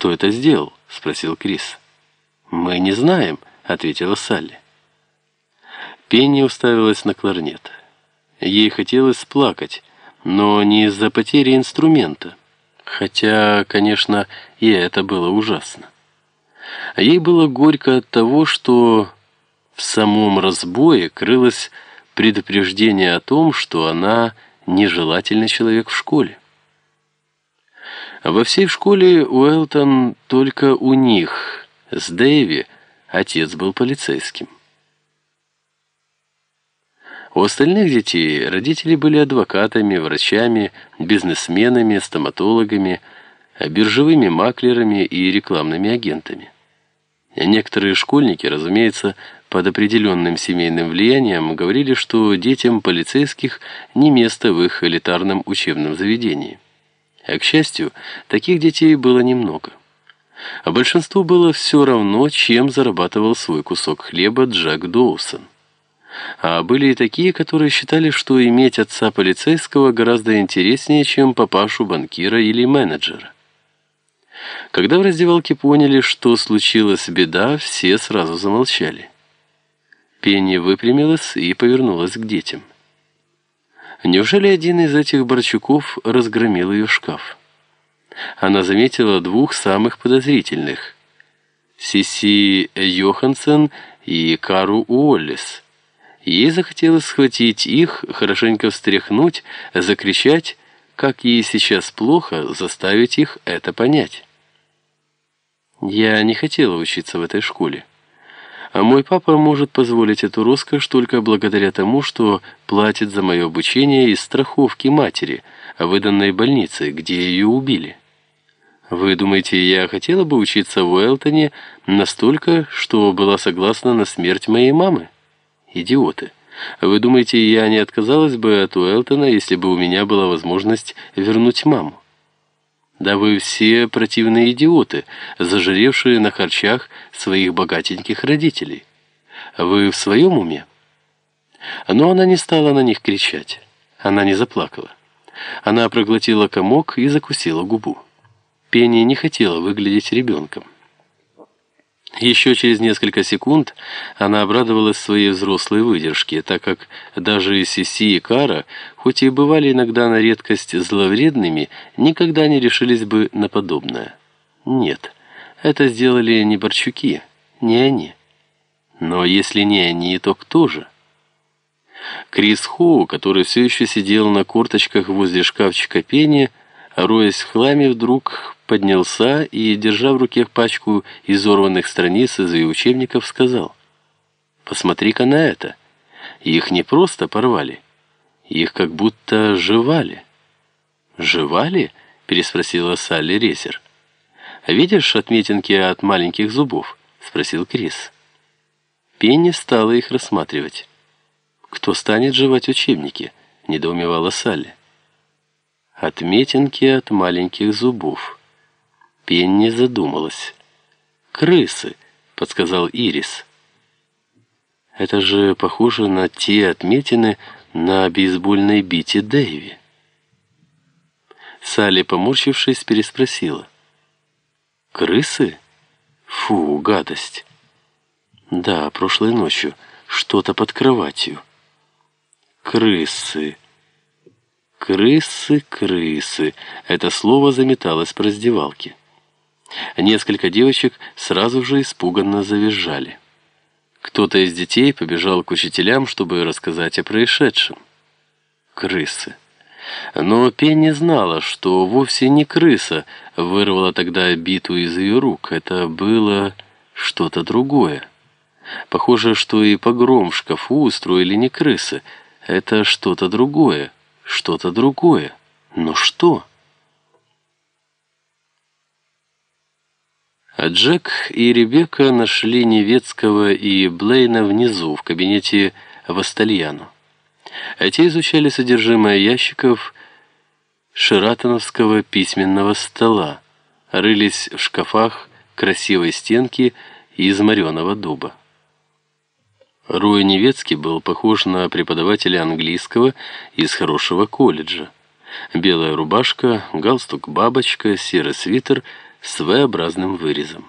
«Кто это сделал?» — спросил Крис. «Мы не знаем», — ответила Салли. Пенни уставилась на кларнет. Ей хотелось плакать, но не из-за потери инструмента. Хотя, конечно, и это было ужасно. Ей было горько от того, что в самом разбое крылось предупреждение о том, что она нежелательный человек в школе. Во всей школе Уэлтон только у них, с Дэйви, отец был полицейским. У остальных детей родители были адвокатами, врачами, бизнесменами, стоматологами, биржевыми маклерами и рекламными агентами. Некоторые школьники, разумеется, под определенным семейным влиянием говорили, что детям полицейских не место в их элитарном учебном заведении. А, к счастью, таких детей было немного. А большинству было все равно, чем зарабатывал свой кусок хлеба Джек Доусон. А были и такие, которые считали, что иметь отца полицейского гораздо интереснее, чем папашу банкира или менеджера. Когда в раздевалке поняли, что случилась беда, все сразу замолчали. Пенни выпрямилась и повернулась к детям. Неужели один из этих Борчуков разгромил ее шкаф? Она заметила двух самых подозрительных – Сиси Йоханссон и Кару Уоллес. Ей захотелось схватить их, хорошенько встряхнуть, закричать, как ей сейчас плохо, заставить их это понять. Я не хотела учиться в этой школе. А мой папа может позволить эту роскошь только благодаря тому, что платит за мое обучение из страховки матери, выданной больнице, где ее убили. Вы думаете, я хотела бы учиться в Уэлтоне настолько, что была согласна на смерть моей мамы? Идиоты. Вы думаете, я не отказалась бы от Уэлтона, если бы у меня была возможность вернуть маму? Да вы все противные идиоты, зажиревшие на харчах своих богатеньких родителей. Вы в своем уме? Но она не стала на них кричать. Она не заплакала. Она проглотила комок и закусила губу. Пенни не хотела выглядеть ребенком. Еще через несколько секунд она обрадовалась своей взрослой выдержке, так как даже Сиси и Кара, хоть и бывали иногда на редкость зловредными, никогда не решились бы на подобное. Нет, это сделали не Борчуки, не они. Но если не они, то кто же? Крис Хоу, который все еще сидел на корточках возле шкафчика пения, роясь в хламе, вдруг поднялся и, держа в руке пачку изорванных страниц из ее учебников, сказал, «Посмотри-ка на это. Их не просто порвали, их как будто жевали». «Жевали?» — переспросила Салли Резер. «Видишь отметинки от маленьких зубов?» — спросил Крис. Пенни стала их рассматривать. «Кто станет жевать учебники?» — недоумевала Салли. «Отметинки от маленьких зубов». Пенни задумалась. «Крысы», — подсказал Ирис. «Это же похоже на те отметины на бейсбольной бите Дэйви». Салли, поморщившись, переспросила. «Крысы? Фу, гадость!» «Да, прошлой ночью. Что-то под кроватью». «Крысы!» «Крысы, крысы!» Это слово заметалось по раздевалке. Несколько девочек сразу же испуганно завизжали. Кто-то из детей побежал к учителям, чтобы рассказать о происшедшем. Крысы. Но Пенни знала, что вовсе не крыса вырвала тогда биту из ее рук. Это было что-то другое. Похоже, что и погром в шкафу устроили не крысы. Это что-то другое. Что-то другое. Но что? А Джек и Ребекка нашли Невецкого и Блейна внизу, в кабинете Вастальяну. А те изучали содержимое ящиков шератоновского письменного стола, рылись в шкафах красивой стенки из мореного дуба. Рой Невецкий был похож на преподавателя английского из хорошего колледжа. Белая рубашка, галстук-бабочка, серый свитер — с V-образным вырезом.